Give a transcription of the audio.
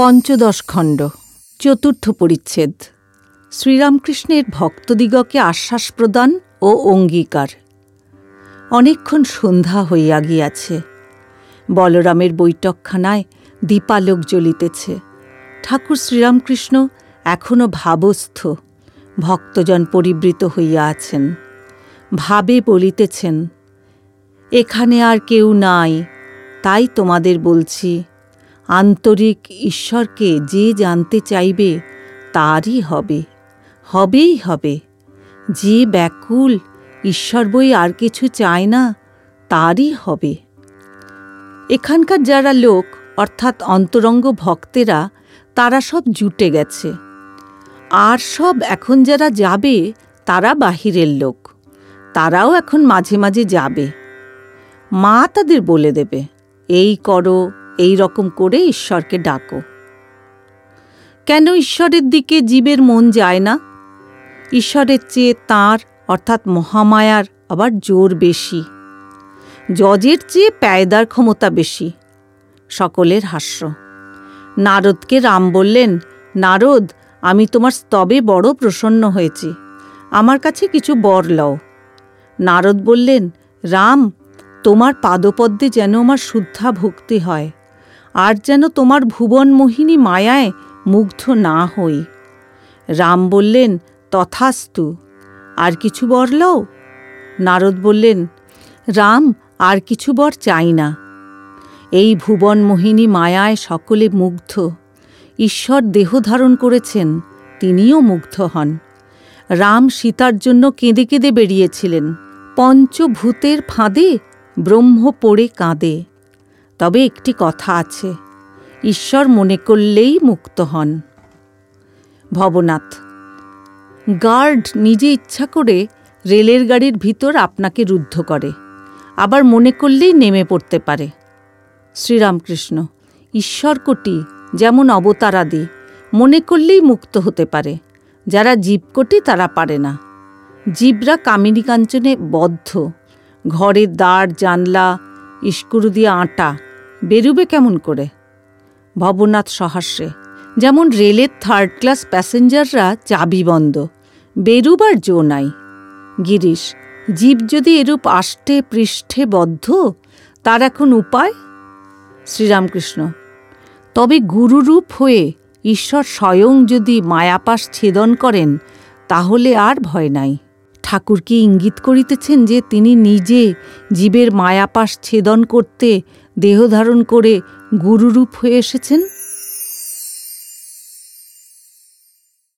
পঞ্চদশ খণ্ড, চতুর্থ পরিচ্ছেদ। শ্রীরামকৃষ্ণের ভক্তদিগকে আশ্বাস প্রদান ও অঙ্গীকার। অনেকক্ষণ সন্ধ্যা হইয়া গিয়াছে। বলরামের বৈঠকখানায় দীপালোক জ্বলিতেছে। ঠাকুর শ্রীরামকৃষ্ণ এখনও ভাবস্থ, ভক্তজন পরিবৃত হইয়া আছেন। ভাবে বলিতেছেন, এখানে আর কেউ নাই, তাই তোমাদের বলছি আন্তরিক ঈশ্বরকে যে জানতে চাইবে, তারই হবে, হবেই হবে। যে ব্যাকুল ঈশ্বর বই আর কিছু চায় না, তারই হবে। এখানকার যারা লোক, অর্থাৎ অন্তরঙ্গ ভক্তেরা, তারা সব জুটে গেছে। আর সব এখন যারা যাবে, তারা বাহিরের লোক। তারাও এখন মাঝে মাঝে যাবে। মা তাদের বলে দেবে, এই করো এই রকম করে ঈশ্বরকে ডাকো। কেন ঈশ্বরের দিকে জীবের মন যায় না? ঈশ্বরের চেয়ে তার, অর্থাৎ মহামায়ার, আবার জোর বেশি। জজের চেয়ে প্যায়দার ক্ষমতা বেশি। সকলের হাস্য। নারদকে রাম বললেন, নারদ, আমি তোমার স্তবে বড় প্রসন্ন হয়েছি। আমার কাছে কিছু বর লও। নারদ বললেন, রাম, তোমার পাদপদ্মে যেন আমার শুদ্ধা ভক্তি হয়। আর যেন তোমার ভুবন মোহিনী মায়ায় মুগ্ধ না হই। রাম বললেন, তথাস্তু। আর কিছু বর লও? নারদ বললেন, রাম, আর কিছু বর চাই না। এই ভুবন মোহিনী মায়ায় সকলে মুগ্ধ। ঈশ্বর দেহ ধারণ করেছেন, তিনিও মুগ্ধ হন। রাম সীতার জন্য কেঁদে কেঁদে বেরিয়েছিলেন। পঞ্চভূতের ফাঁদে ব্রহ্ম পড়ে কাঁদে। তবে একটি কথা আছে, ঈশ্বর মনে করলেই মুক্ত হন। ভবনাথ, গার্ড নিজে ইচ্ছা করে রেলের গাড়ির ভিতর আপনাকে রুদ্ধ করে, আবার মনে করলেই নেমে পড়তে পারে। শ্রীরামকৃষ্ণ, ঈশ্বর কোটি যেমন অবতারাদি, মনে করলেই মুক্ত হতে পারে, যারা জীবকটি তারা পারে না। জীবরা কামিনী কাঞ্চনে বদ্ধ, ঘরের দ্বার, জানলা, ইস্কুরু দিয়ে আটা বেরুবে কেমন করে? ভবনাথ সহাস্যে যেমন রেলের থার্ড ক্লাস প্যাসেঞ্জাররা চাবি বন্ধ, বেরুবার জো নাই। গিরিশ, জীব যদি এরূপ আষ্টে পৃষ্ঠে বদ্ধ, তার এখন উপায়? শ্রীরামকৃষ্ণ, তবে গুরুরূপ হয়ে ঈশ্বর স্বয়ং যদি মায়াপাশ ছেদন করেন, তাহলে আর ভয় নাই। ঠাকুর কি ইঙ্গিত করিতেছেন যে তিনি নিজে জীবের মায়াপাশ ছেদন করতে দেহ ধারণ করে গুরুরূপ হয়ে এসেছেন?